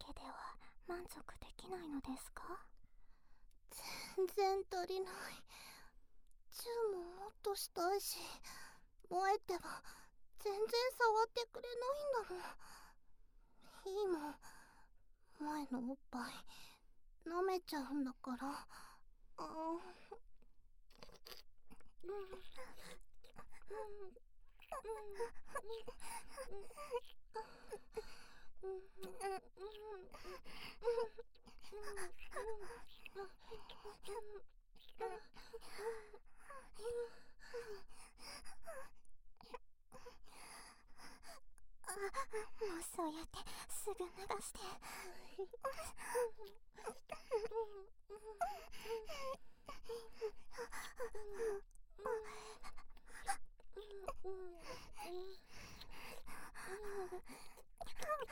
けでは満足できないのですか？全然足りない。チューももっとしたいし萌えては全然触ってくれないんだもん。いいもん萌えのおっぱい舐めちゃうんだから。あうん もうそうやってすぐ脱がして。萌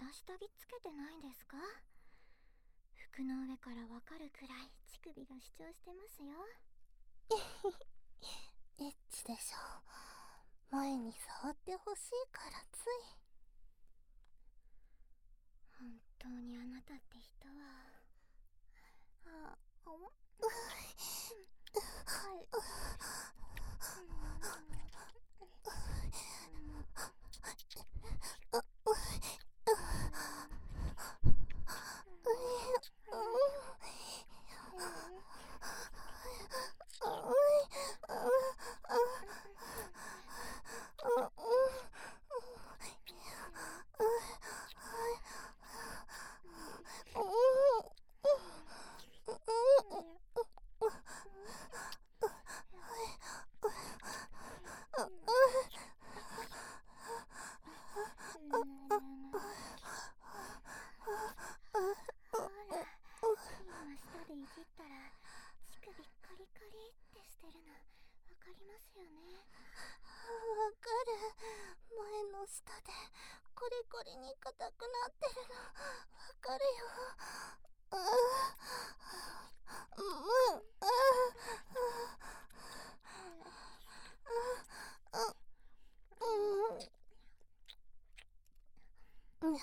私たぎつけてないですか？服の上からわかるくらい乳首が主張してますよ。エッチでしょ？前に触ってほしいからつい。本当にあなたって人は。あおはいほら今舌でいじったら乳首カリカリってしてるのわかりますよねわかる前の下でコリコリに硬くなってるの。わかるよ。ああうん。ああうん。う